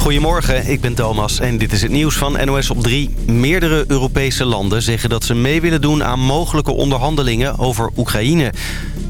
Goedemorgen, ik ben Thomas en dit is het nieuws van NOS op 3. Meerdere Europese landen zeggen dat ze mee willen doen aan mogelijke onderhandelingen over Oekraïne.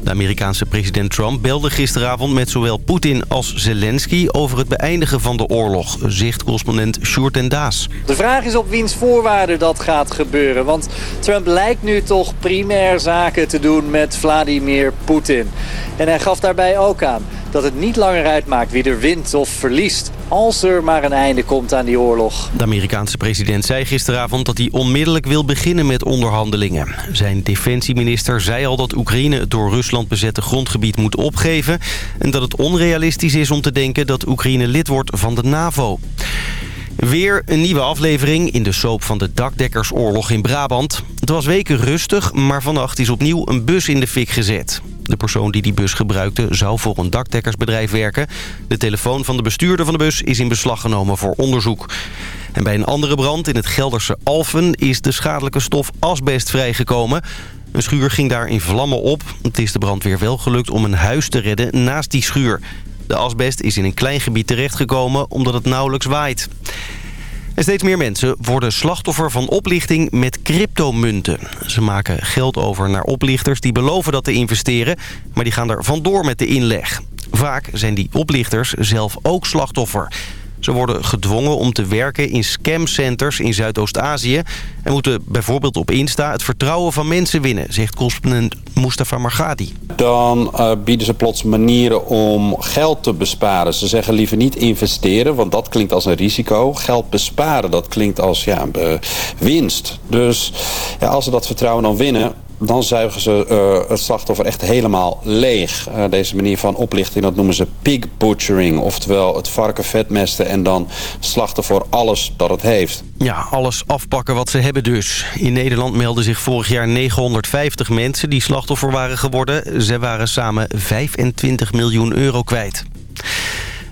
De Amerikaanse president Trump belde gisteravond met zowel Poetin als Zelensky... over het beëindigen van de oorlog, zegt correspondent Sjoerd en Daas. De vraag is op wiens voorwaarden dat gaat gebeuren. Want Trump lijkt nu toch primair zaken te doen met Vladimir Poetin. En hij gaf daarbij ook aan dat het niet langer uitmaakt wie er wint of verliest... als er maar een einde komt aan die oorlog. De Amerikaanse president zei gisteravond dat hij onmiddellijk wil beginnen met onderhandelingen. Zijn defensieminister zei al dat Oekraïne het door Rusland bezette grondgebied moet opgeven... en dat het onrealistisch is om te denken dat Oekraïne lid wordt van de NAVO. Weer een nieuwe aflevering in de soap van de dakdekkersoorlog in Brabant. Het was weken rustig, maar vannacht is opnieuw een bus in de fik gezet. De persoon die die bus gebruikte zou voor een dakdekkersbedrijf werken. De telefoon van de bestuurder van de bus is in beslag genomen voor onderzoek. En bij een andere brand in het Gelderse Alphen is de schadelijke stof asbest vrijgekomen. Een schuur ging daar in vlammen op. Het is de brandweer wel gelukt om een huis te redden naast die schuur. De asbest is in een klein gebied terechtgekomen omdat het nauwelijks waait. Steeds meer mensen worden slachtoffer van oplichting met cryptomunten. Ze maken geld over naar oplichters die beloven dat te investeren... maar die gaan er vandoor met de inleg. Vaak zijn die oplichters zelf ook slachtoffer... Ze worden gedwongen om te werken in scamcenters in Zuidoost-Azië... en moeten bijvoorbeeld op Insta het vertrouwen van mensen winnen... zegt correspondent Mustafa Margadi. Dan uh, bieden ze plots manieren om geld te besparen. Ze zeggen liever niet investeren, want dat klinkt als een risico. Geld besparen, dat klinkt als ja, winst. Dus ja, als ze dat vertrouwen dan winnen dan zuigen ze uh, het slachtoffer echt helemaal leeg. Uh, deze manier van oplichting, dat noemen ze pig butchering. Oftewel het varken vetmesten en dan slachten voor alles dat het heeft. Ja, alles afpakken wat ze hebben dus. In Nederland melden zich vorig jaar 950 mensen die slachtoffer waren geworden. Ze waren samen 25 miljoen euro kwijt.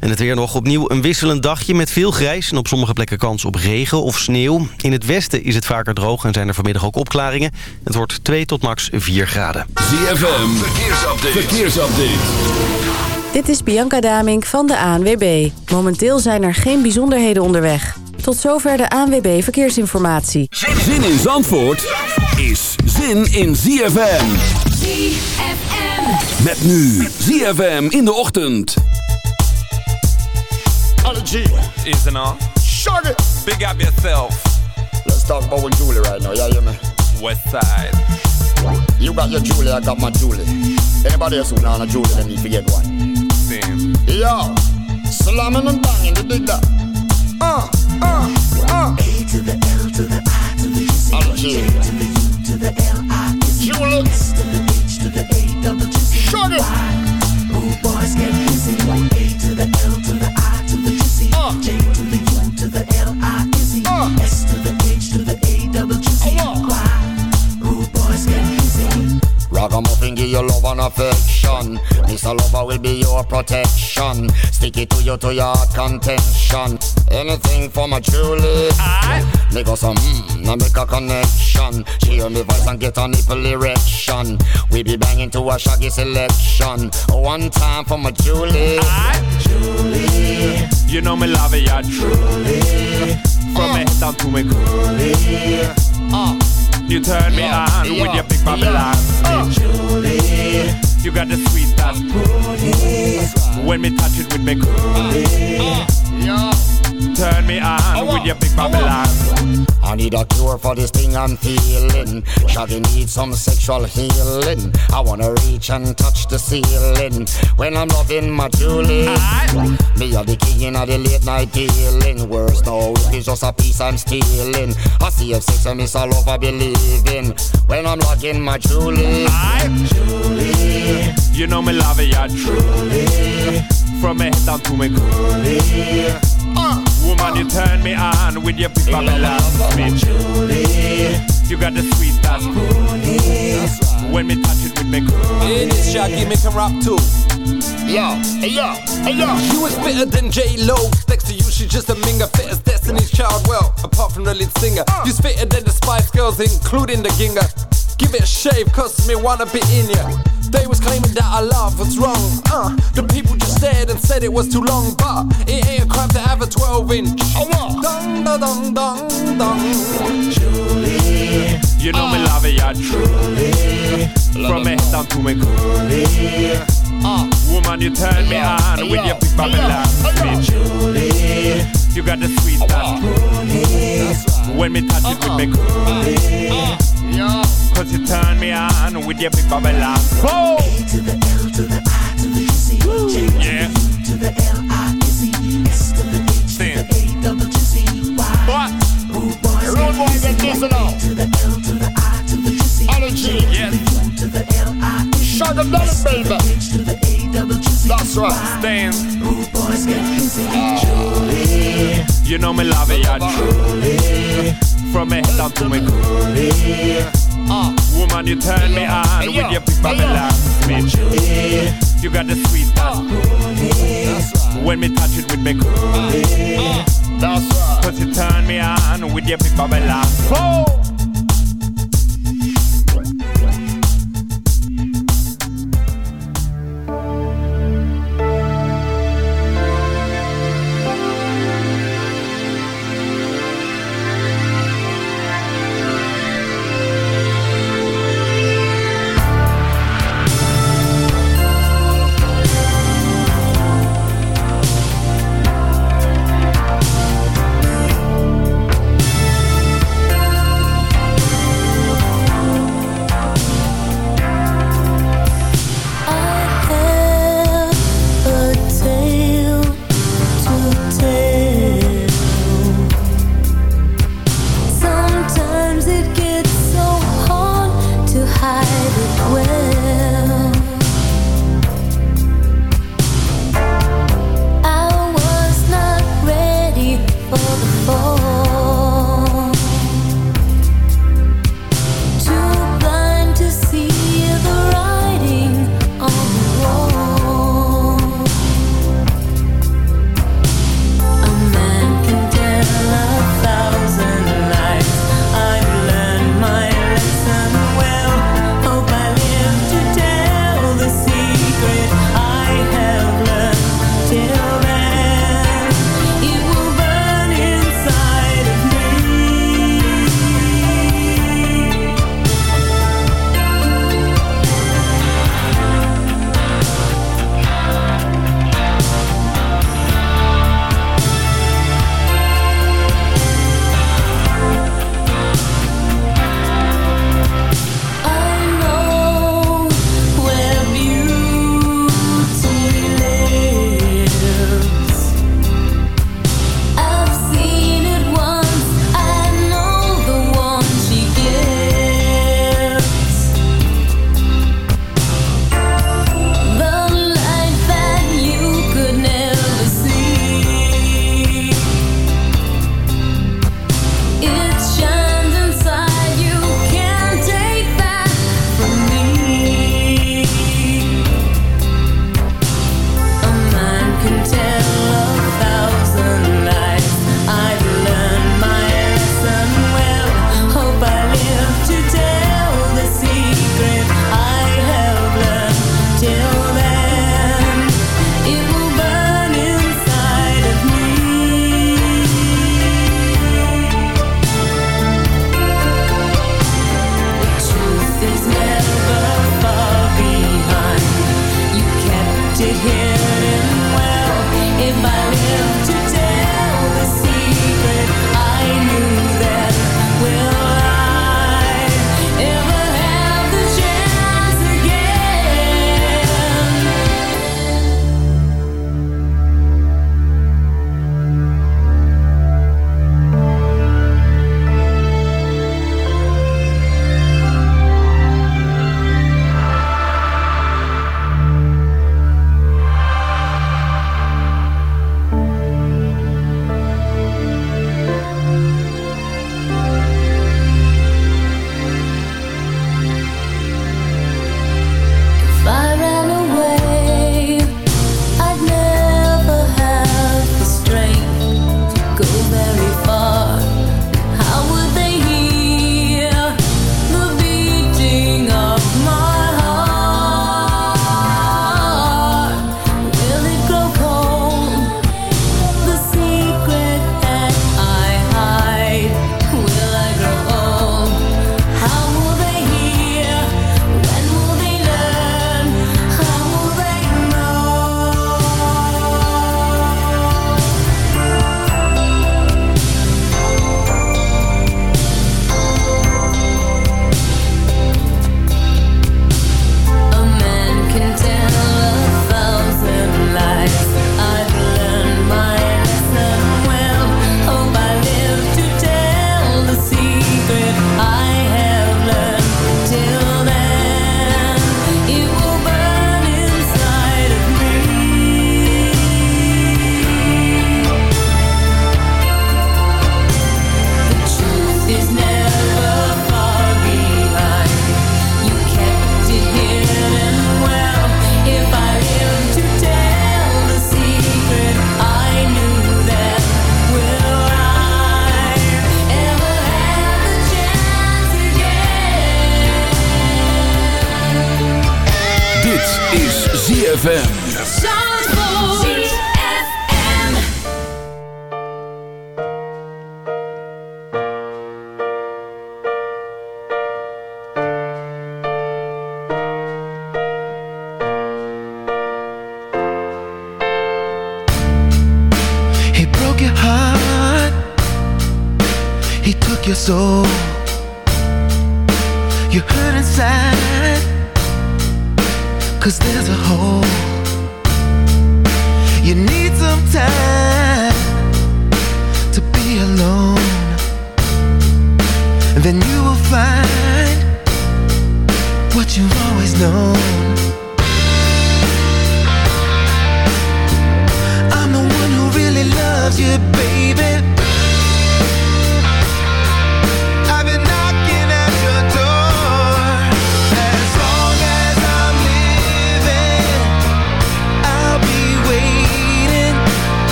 En het weer nog opnieuw een wisselend dagje met veel grijs... en op sommige plekken kans op regen of sneeuw. In het westen is het vaker droog en zijn er vanmiddag ook opklaringen. Het wordt 2 tot max 4 graden. ZFM, verkeersupdate. verkeersupdate. Dit is Bianca Damink van de ANWB. Momenteel zijn er geen bijzonderheden onderweg. Tot zover de ANWB Verkeersinformatie. Zin in Zandvoort is zin in ZFM. ZFM. Met nu ZFM in de ochtend. Apology is an all. Shut it. Big up yourself. Let's talk about with Julie right now. Yeah, hear me? West side. You got your Julie, I got my Julie. Anybody else who know a Julie, then need to get one. Same. Yo, slamming and banging, you dig that? Uh, uh, uh. A to the L to the I to the G Apology. J to the U to the L I is Julie. S to the H to the A double G C Shut it. Rude boys get busy. A to the L to the I to the G C Uh. J to the U to the L I E Uh. S to the H to the A double G C Uh. Rude boys get busy. Ragamuffin give you love and affection. Mr. Lover will be your protection. Stick it to you to your contention. Anything for my Julie. Aye. Make us some mmm, now make a connection. She hear me voice and get a nipple erection. We be banging to a shaggy selection. One time for my Julie. Julie, You know me love it, yeah, truly. From me head down to me coolie. Uh, You turn me on yeah, with your big Babylon. uh. Julie, You got the sweet that's When me touch it with me coolie. yeah. Turn me on with your big Babylon. I need a cure for this thing I'm feeling. Shaggy needs some sexual healing. I wanna reach and touch the ceiling when I'm loving my Julie. Aye. Me are the king of the late night dealing. Worse no, it's just a piece I'm stealing. I see if sex and miss all over believing when I'm loving my Julie. Aye. Julie, You know me love it, yeah, truly. From me head down to me coolie. Uh, you turn me on with your big Babylon. Bitch. Julie, You got the sweet that's When me touch it with me coolie. Hey, this Shaggy make him rap too. yo, hey yo, hey yo. You is fitter than J Lo. Next to you, she's just a minger. Fit as Destiny's Child. Well, apart from the lead singer, you's fitter than the Spice Girls, including the Ginger. Give it a shave, cause me wanna be in ya. They was claiming that our love was wrong. Uh, the people just stared and said it was too long, but it ain't a crime to have a 12 dong dong dong. Julie, you know me love it, yeah, truly. From me head down to me coolie. Uh, woman, you turn me on with your big Babylon me, Julie. You got the sweet and coolie. When me touch it with me coolie. Cause you turn me on with your big Babylon. Oh! A to the L to the I to the G J Yeah. to the L I Z S to the H to the A double G C Y. What? Rude boys Rude boys get busy. busy now. A to the L to the I to the G C Energy. Yes. To the L I Z Shut them down, S to the baby. H to the A double G C That's right. Stand. Rude boys get busy. You know me love it, yeah, truly. From me head down to me coolie. Uh, ah, woman, you turn me on with your big Babylon Julie. You got the sweet and coolie. When me touch it with me coolie. That's right. Cause you turn me on with your big Babylon. Oh!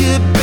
Really loves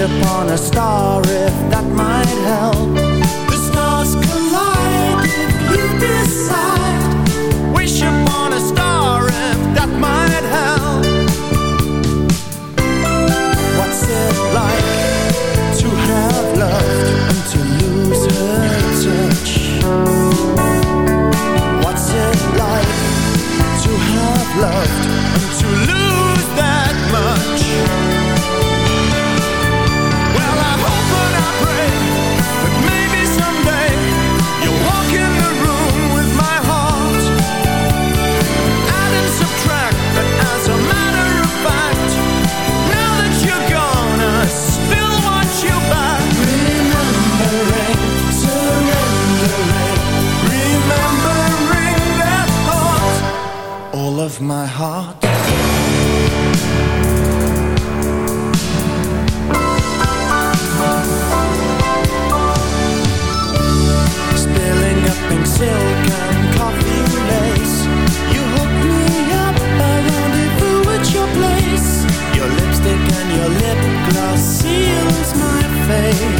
upon a star if that might help. The stars collide if you decide. Wish upon a star if that might help. What's it like to have loved and to lose her touch? What's it like to have loved and to lose my heart. Spilling up in silk and coffee lace. You hooked me up, I rendezvous at your place. Your lipstick and your lip gloss seals my face.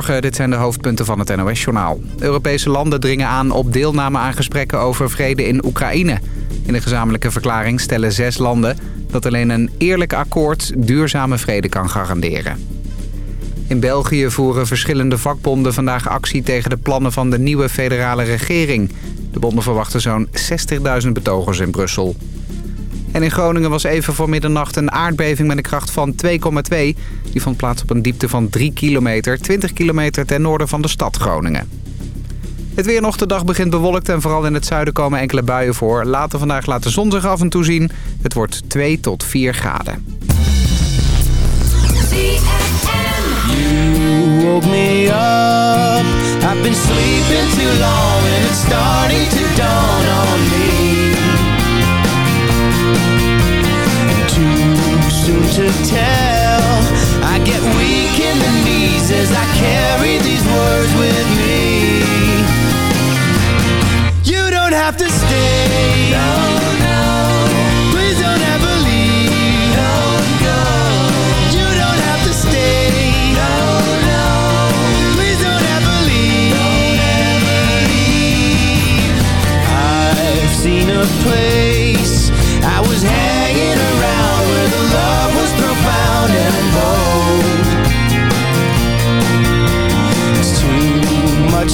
Dit zijn de hoofdpunten van het NOS-journaal. Europese landen dringen aan op deelname aan gesprekken over vrede in Oekraïne. In de gezamenlijke verklaring stellen zes landen dat alleen een eerlijk akkoord duurzame vrede kan garanderen. In België voeren verschillende vakbonden vandaag actie tegen de plannen van de nieuwe federale regering. De bonden verwachten zo'n 60.000 betogers in Brussel. In Groningen was even voor middernacht een aardbeving met een kracht van 2,2. Die vond plaats op een diepte van 3 kilometer, 20 kilometer ten noorden van de stad Groningen. Het weer nog de dag begint bewolkt en vooral in het zuiden komen enkele buien voor. Later vandaag laat de zon zich af en toe zien. Het wordt 2 tot 4 graden. Tell.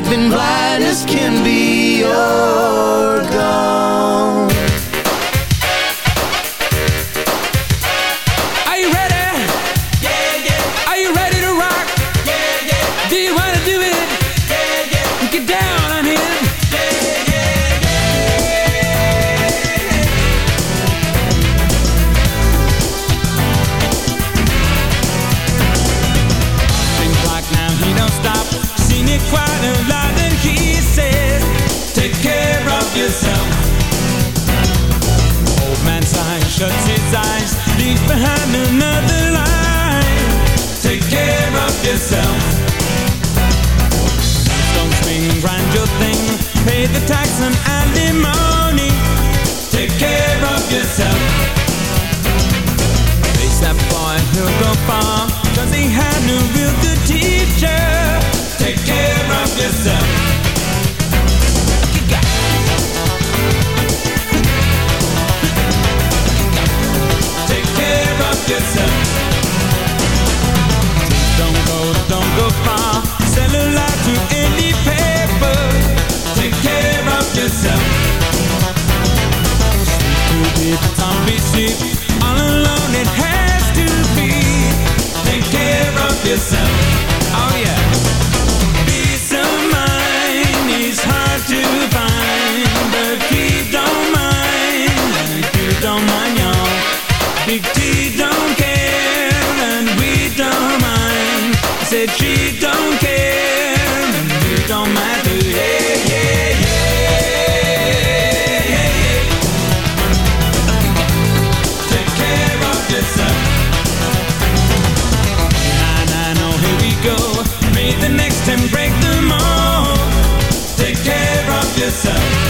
I've been blind as can be. You're gone tax alimony. Take care of yourself. Face that boy, he'll go far, cause he had no real good teacher. Yourself. Yourself.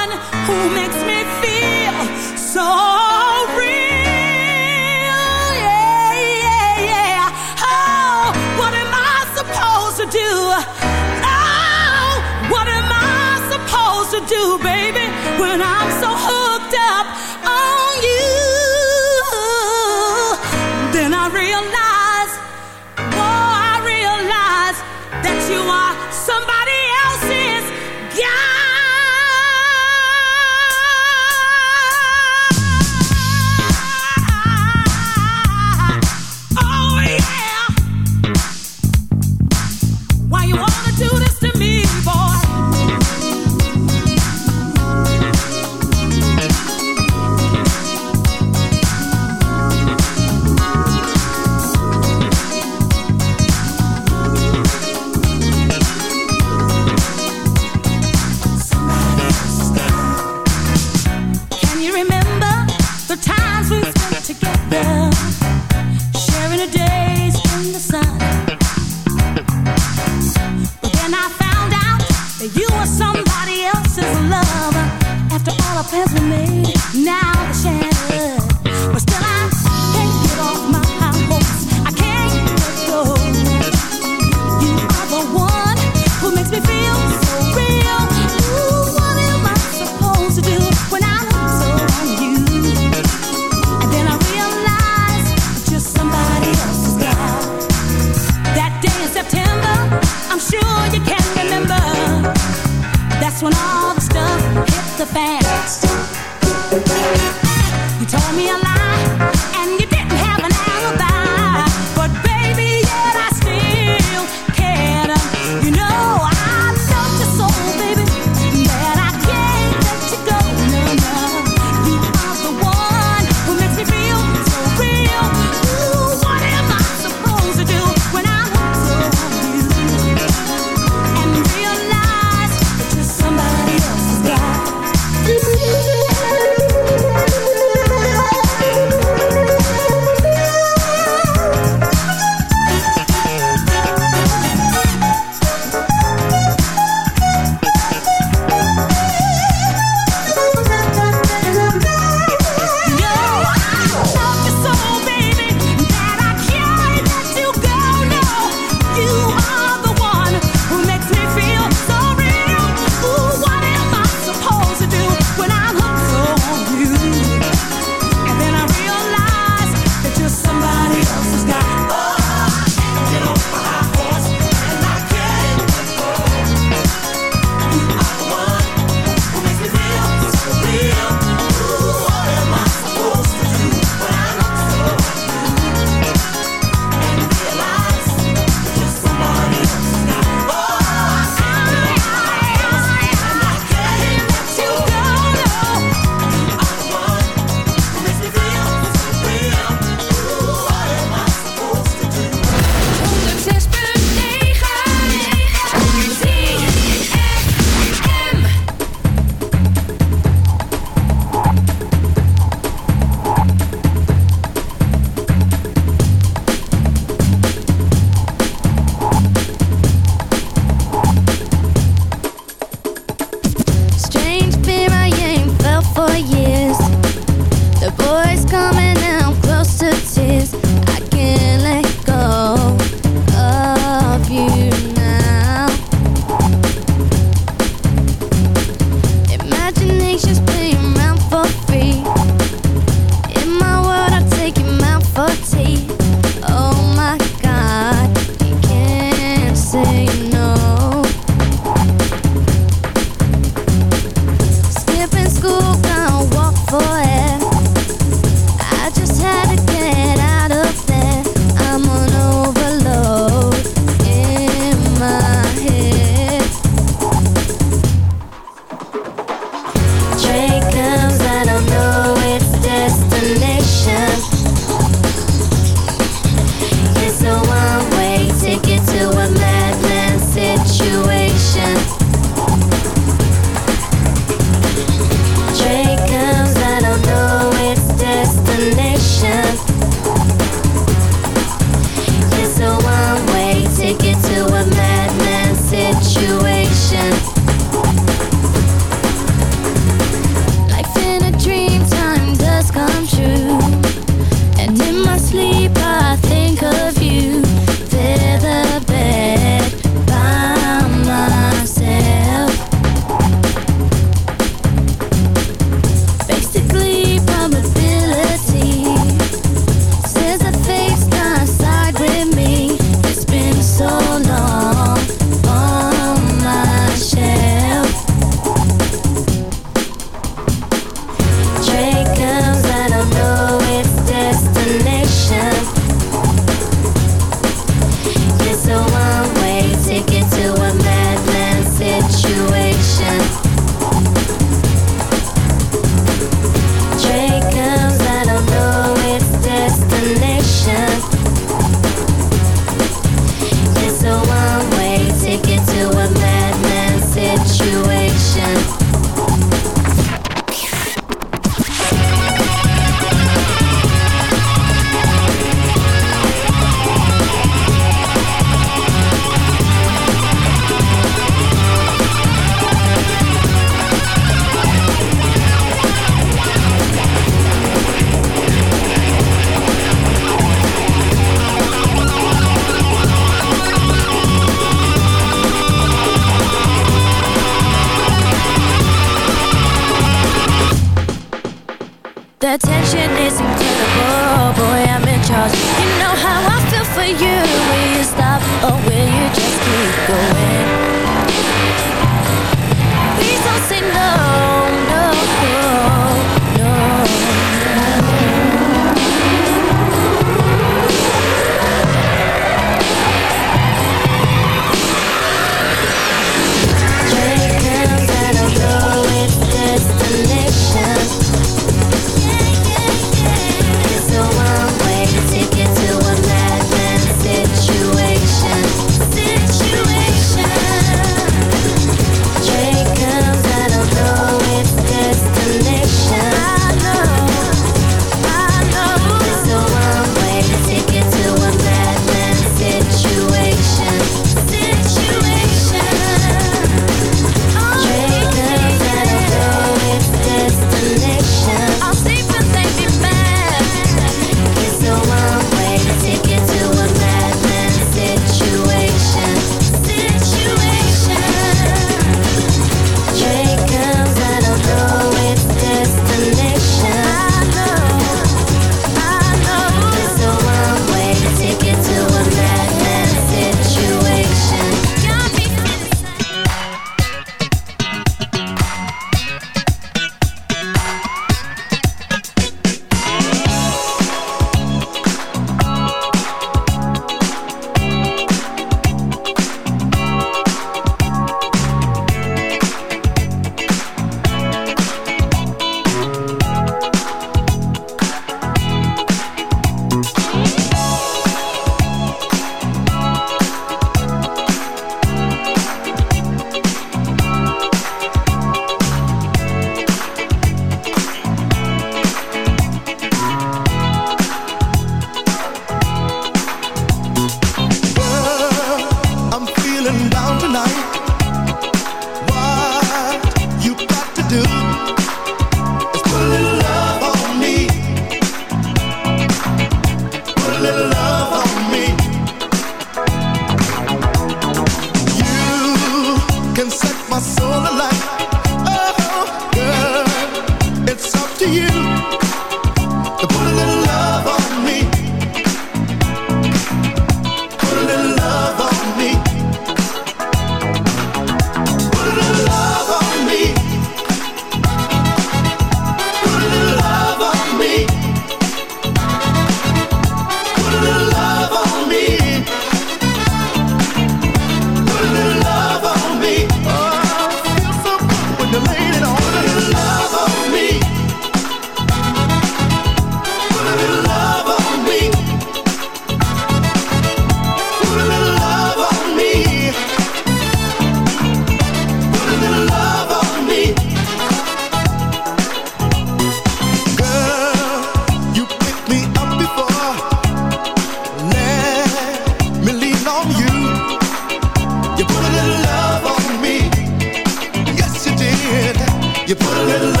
You put a little